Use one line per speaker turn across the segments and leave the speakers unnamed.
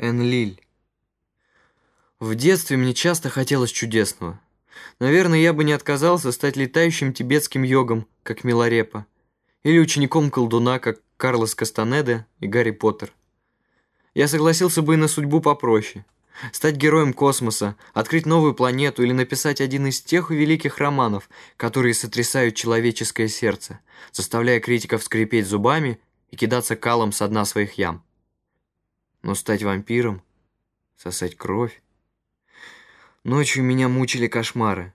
Энлиль. В детстве мне часто хотелось чудесного. Наверное, я бы не отказался стать летающим тибетским йогом, как Миларепа, или учеником колдуна, как Карлос Кастанеде и Гарри Поттер. Я согласился бы и на судьбу попроще. Стать героем космоса, открыть новую планету или написать один из тех великих романов, которые сотрясают человеческое сердце, заставляя критиков скрипеть зубами и кидаться калом со дна своих ям. Но стать вампиром, сосать кровь... Ночью меня мучили кошмары.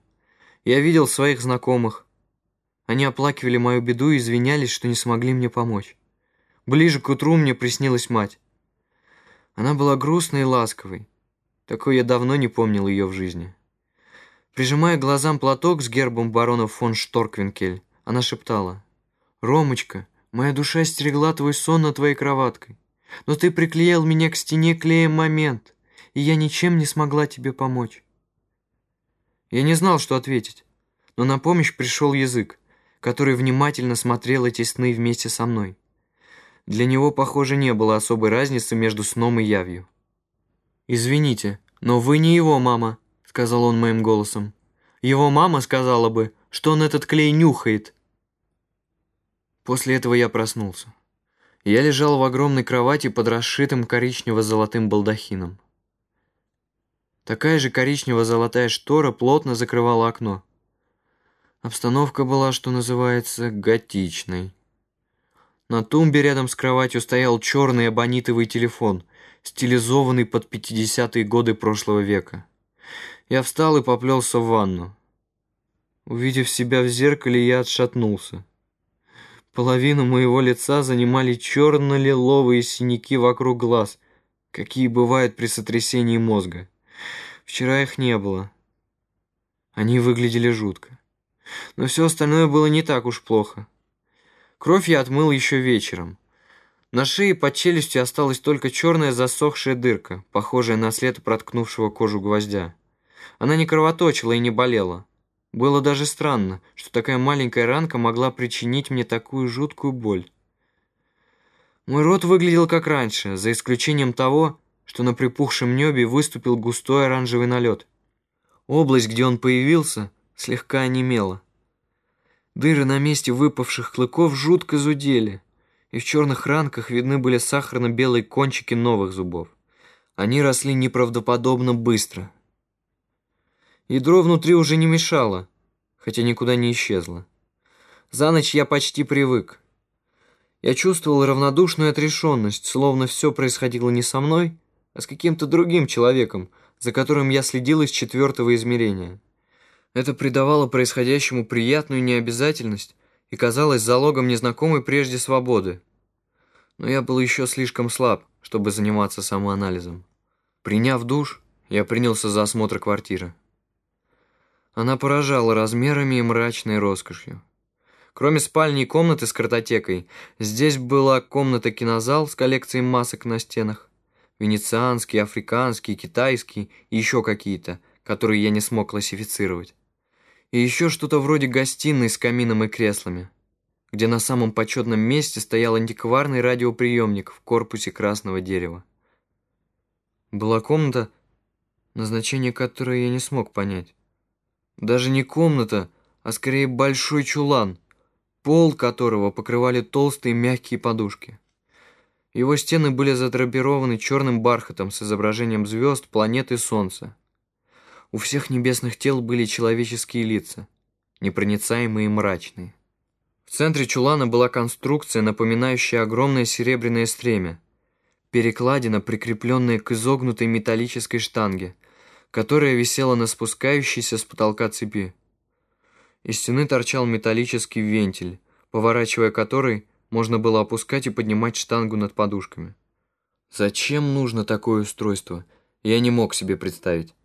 Я видел своих знакомых. Они оплакивали мою беду и извинялись, что не смогли мне помочь. Ближе к утру мне приснилась мать. Она была грустной и ласковой. Такой я давно не помнил ее в жизни. Прижимая глазам платок с гербом барона фон Шторквинкель, она шептала. «Ромочка, моя душа стерегла твой сон на твоей кроваткой, но ты приклеил меня к стене клеем момент, и я ничем не смогла тебе помочь». Я не знал, что ответить, но на помощь пришел язык, который внимательно смотрел эти сны вместе со мной. Для него, похоже, не было особой разницы между сном и явью. «Извините, но вы не его мама», — сказал он моим голосом. «Его мама сказала бы, что он этот клей нюхает». После этого я проснулся. Я лежал в огромной кровати под расшитым коричнево-золотым балдахином. Такая же коричнево-золотая штора плотно закрывала окно. Обстановка была, что называется, готичной. На тумбе рядом с кроватью стоял черный абонитовый телефон, стилизованный под 50-е годы прошлого века. Я встал и поплелся в ванну. Увидев себя в зеркале, я отшатнулся. Половину моего лица занимали черно-лиловые синяки вокруг глаз, какие бывают при сотрясении мозга. Вчера их не было. Они выглядели жутко. Но все остальное было не так уж плохо. Кровь я отмыл еще вечером. На шее под челюстью осталась только черная засохшая дырка, похожая на след проткнувшего кожу гвоздя. Она не кровоточила и не болела. Было даже странно, что такая маленькая ранка могла причинить мне такую жуткую боль. Мой рот выглядел как раньше, за исключением того, что на припухшем небе выступил густой оранжевый налет. Область, где он появился, слегка онемела. Дыры на месте выпавших клыков жутко зудели, и в черных ранках видны были сахарно-белые кончики новых зубов. Они росли неправдоподобно быстро. Ядро внутри уже не мешало, хотя никуда не исчезло. За ночь я почти привык. Я чувствовал равнодушную отрешенность, словно все происходило не со мной, а с каким-то другим человеком, за которым я следил из четвертого измерения. Это придавало происходящему приятную необязательность и казалось залогом незнакомой прежде свободы. Но я был еще слишком слаб, чтобы заниматься самоанализом. Приняв душ, я принялся за осмотр квартиры. Она поражала размерами и мрачной роскошью. Кроме спальни и комнаты с картотекой, здесь была комната-кинозал с коллекцией масок на стенах, венецианский, африканский, китайский и еще какие-то, которые я не смог классифицировать. И еще что-то вроде гостиной с камином и креслами, где на самом почетном месте стоял антикварный радиоприемник в корпусе красного дерева. Была комната, назначение которой я не смог понять. Даже не комната, а скорее большой чулан, пол которого покрывали толстые мягкие подушки. Его стены были задрапированы черным бархатом с изображением звезд, планет и солнца. У всех небесных тел были человеческие лица, непроницаемые и мрачные. В центре чулана была конструкция, напоминающая огромное серебряное стремя, перекладина, прикрепленная к изогнутой металлической штанге, которая висела на спускающейся с потолка цепи. Из стены торчал металлический вентиль, поворачивая который можно было опускать и поднимать штангу над подушками. Зачем нужно такое устройство, я не мог себе представить.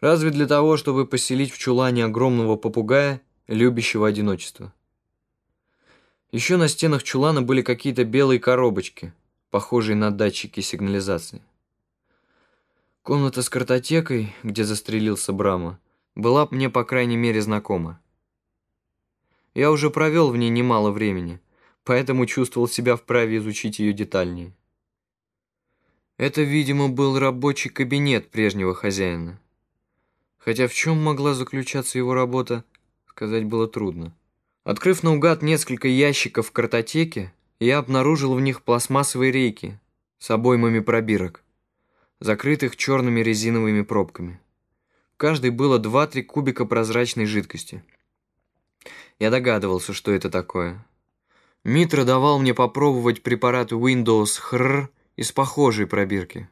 Разве для того, чтобы поселить в чулане огромного попугая, любящего одиночество. Еще на стенах чулана были какие-то белые коробочки, похожие на датчики сигнализации. Комната с картотекой, где застрелился Брама, была мне, по крайней мере, знакома. Я уже провел в ней немало времени, поэтому чувствовал себя вправе изучить ее детальнее. Это, видимо, был рабочий кабинет прежнего хозяина. Хотя в чем могла заключаться его работа, сказать было трудно. Открыв наугад несколько ящиков в картотеке, я обнаружил в них пластмассовые рейки с обоймами пробирок, закрытых черными резиновыми пробками. В каждой было 2-3 кубика прозрачной жидкости. Я догадывался, что это такое. Митра давал мне попробовать препарат Windows HR из похожей пробирки.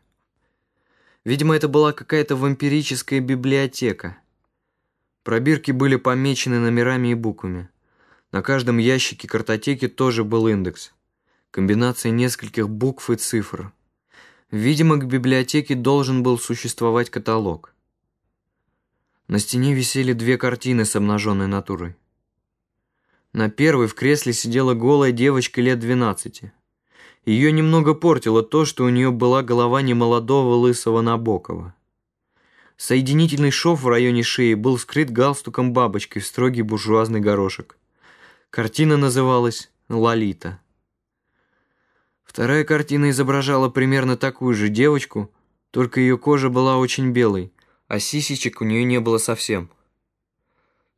Видимо, это была какая-то вампирическая библиотека. Пробирки были помечены номерами и буквами. На каждом ящике картотеки тоже был индекс. Комбинация нескольких букв и цифр. Видимо, к библиотеке должен был существовать каталог. На стене висели две картины с обнаженной натурой. На первой в кресле сидела голая девочка лет двенадцати. Ее немного портило то, что у нее была голова немолодого лысого Набокова. Соединительный шов в районе шеи был скрыт галстуком бабочкой в строгий буржуазный горошек. Картина называлась «Лолита». Вторая картина изображала примерно такую же девочку, только ее кожа была очень белой, а сисечек у нее не было совсем.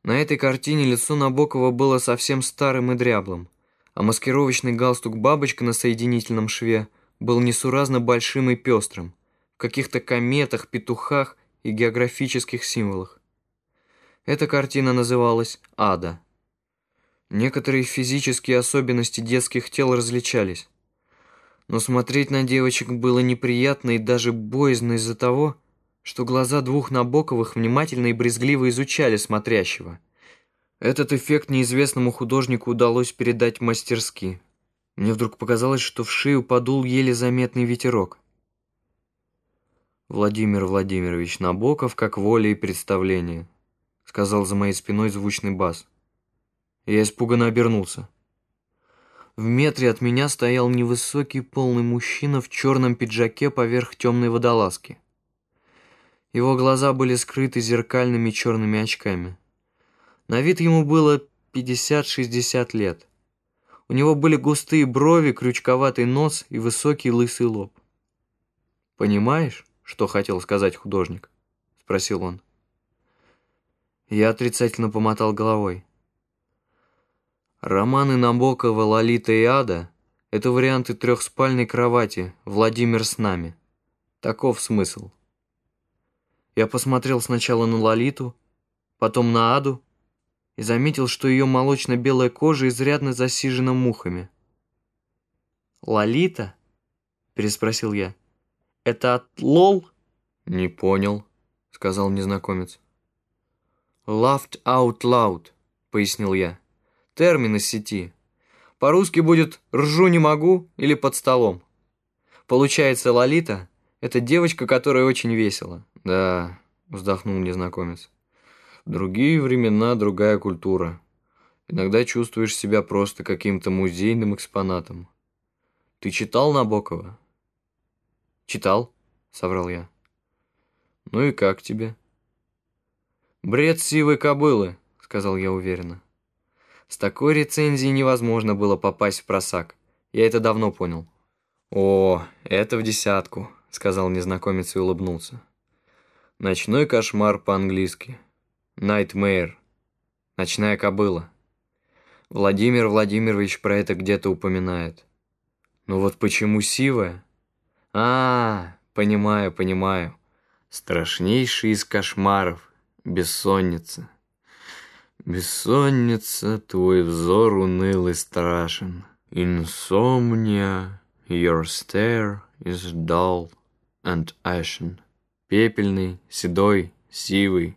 На этой картине лицо Набокова было совсем старым и дряблым а маскировочный галстук-бабочка на соединительном шве был несуразно большим и пестрым, в каких-то кометах, петухах и географических символах. Эта картина называлась «Ада». Некоторые физические особенности детских тел различались, но смотреть на девочек было неприятно и даже боязно из-за того, что глаза двух Набоковых внимательно и брезгливо изучали смотрящего – этот эффект неизвестному художнику удалось передать мастерски. Мне вдруг показалось, что в шею подул еле заметный ветерок. «Владимир Владимирович Набоков, как воля и представление», сказал за моей спиной звучный бас. Я испуганно обернулся. В метре от меня стоял невысокий полный мужчина в черном пиджаке поверх темной водолазки. Его глаза были скрыты зеркальными черными очками. На вид ему было 50-60 лет. У него были густые брови, крючковатый нос и высокий лысый лоб. «Понимаешь, что хотел сказать художник?» — спросил он. Я отрицательно помотал головой. Романы Набокова «Лолита и Ада» — это варианты трехспальной кровати «Владимир с нами». Таков смысл. Я посмотрел сначала на Лолиту, потом на Аду, и заметил, что ее молочно-белая кожа изрядно засижена мухами. «Лолита?» – переспросил я. «Это от Лол?» «Не понял», – сказал незнакомец. «Laughed out loud», – пояснил я. «Термин из сети. По-русски будет «ржу не могу» или «под столом». Получается, Лолита – это девочка, которая очень весела. «Да», – вздохнул незнакомец. Другие времена, другая культура. Иногда чувствуешь себя просто каким-то музейным экспонатом. Ты читал Набокова? Читал, соврал я. Ну и как тебе? Бред сивой кобылы, сказал я уверенно. С такой рецензией невозможно было попасть в просак. Я это давно понял. О, это в десятку, сказал незнакомец и улыбнулся. Ночной кошмар по-английски. Nightmare. Ночная кобыла. Владимир Владимирович про это где-то упоминает. Ну вот почему сивая? А, понимаю, понимаю. Страшнейший из кошмаров. Бессонница. Бессонница, твой взор уныл и страшен. Insomnia, your stare is dull and ashen. Пепельный, седой, сивый,